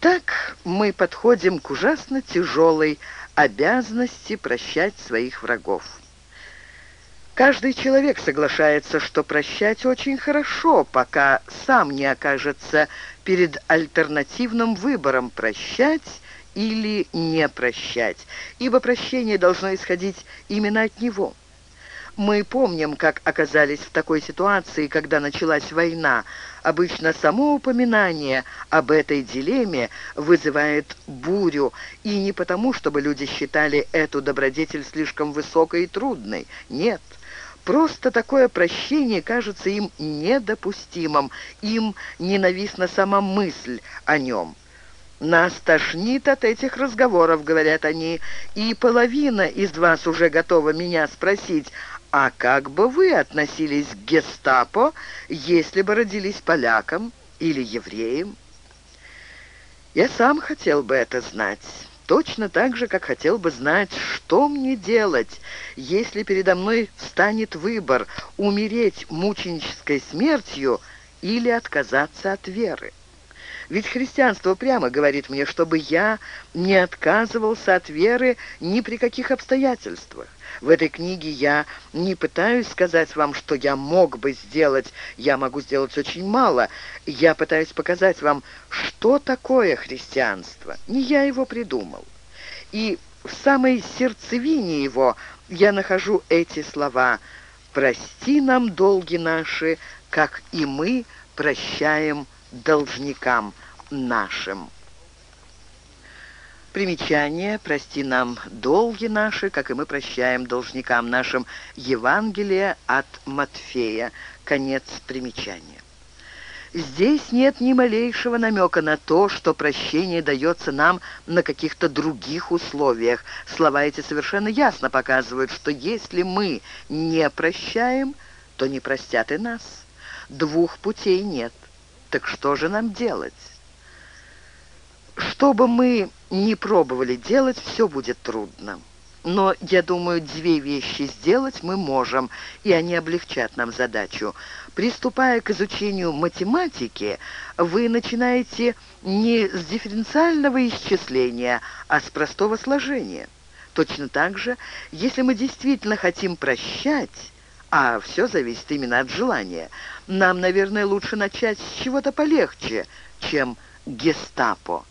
Итак, мы подходим к ужасно тяжелой обязанности прощать своих врагов. Каждый человек соглашается, что прощать очень хорошо, пока сам не окажется перед альтернативным выбором прощать или не прощать, ибо прощение должно исходить именно от него. Мы помним, как оказались в такой ситуации, когда началась война. Обычно само упоминание об этой дилемме вызывает бурю, и не потому, чтобы люди считали эту добродетель слишком высокой и трудной. Нет, Просто такое прощение кажется им недопустимым, им ненавистна сама мысль о нем. «Нас тошнит от этих разговоров», — говорят они, «и половина из вас уже готова меня спросить, а как бы вы относились к гестапо, если бы родились поляком или евреем?» Я сам хотел бы это знать. Точно так же, как хотел бы знать, что мне делать, если передо мной встанет выбор умереть мученической смертью или отказаться от веры. Ведь христианство прямо говорит мне, чтобы я не отказывался от веры ни при каких обстоятельствах. В этой книге я не пытаюсь сказать вам, что я мог бы сделать, я могу сделать очень мало. Я пытаюсь показать вам, что такое христианство. Не я его придумал. И в самой сердцевине его я нахожу эти слова «Прости нам долги наши, как и мы прощаем должникам нашим». Примечание «Прости нам долги наши, как и мы прощаем должникам нашим» Евангелие от Матфея. Конец примечания. Здесь нет ни малейшего намека на то, что прощение дается нам на каких-то других условиях. Слова эти совершенно ясно показывают, что если мы не прощаем, то не простят и нас. Двух путей нет. Так что же нам делать? Что бы мы ни пробовали делать, все будет трудно. Но, я думаю, две вещи сделать мы можем, и они облегчат нам задачу. Приступая к изучению математики, вы начинаете не с дифференциального исчисления, а с простого сложения. Точно так же, если мы действительно хотим прощать, а все зависит именно от желания, нам, наверное, лучше начать с чего-то полегче, чем гестапо.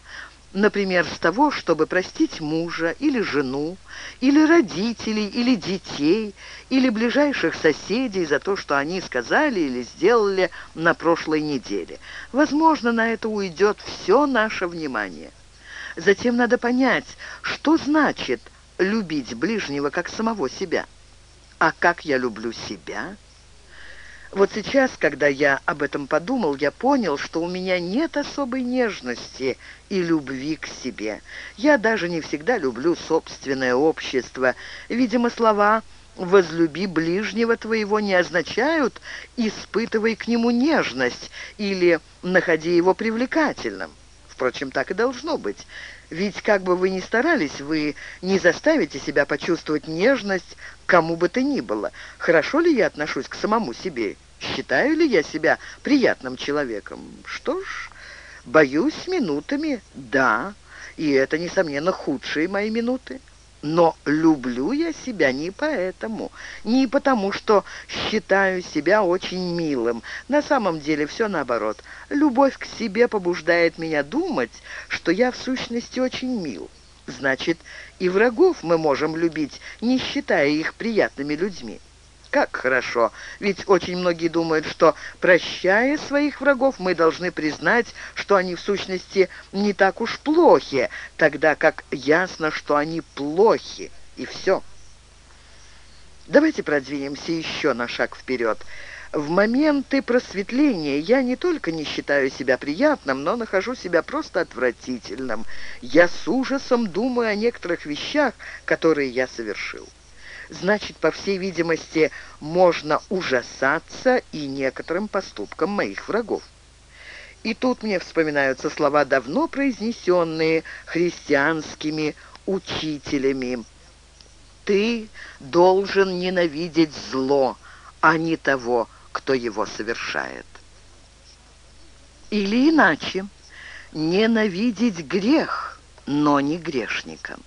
Например, с того, чтобы простить мужа или жену, или родителей, или детей, или ближайших соседей за то, что они сказали или сделали на прошлой неделе. Возможно, на это уйдет все наше внимание. Затем надо понять, что значит любить ближнего как самого себя. А как я люблю себя – вот сейчас, когда я об этом подумал, я понял, что у меня нет особой нежности и любви к себе. Я даже не всегда люблю собственное общество. Видимо, слова «возлюби ближнего твоего» не означают «испытывай к нему нежность» или «находи его привлекательным». Впрочем, так и должно быть. Ведь как бы вы ни старались, вы не заставите себя почувствовать нежность кому бы то ни было. Хорошо ли я отношусь к самому себе? Считаю ли я себя приятным человеком? Что ж, боюсь минутами, да, и это, несомненно, худшие мои минуты. Но люблю я себя не поэтому, не потому, что считаю себя очень милым. На самом деле все наоборот. Любовь к себе побуждает меня думать, что я в сущности очень мил. Значит, и врагов мы можем любить, не считая их приятными людьми. Как хорошо, ведь очень многие думают, что, прощая своих врагов, мы должны признать, что они в сущности не так уж плохи, тогда как ясно, что они плохи, и все. Давайте продвинемся еще на шаг вперед. В моменты просветления я не только не считаю себя приятным, но нахожу себя просто отвратительным. Я с ужасом думаю о некоторых вещах, которые я совершил. Значит, по всей видимости, можно ужасаться и некоторым поступкам моих врагов. И тут мне вспоминаются слова, давно произнесенные христианскими учителями. «Ты должен ненавидеть зло, а не того, кто его совершает». Или иначе. ненавидеть грех, но не грешником.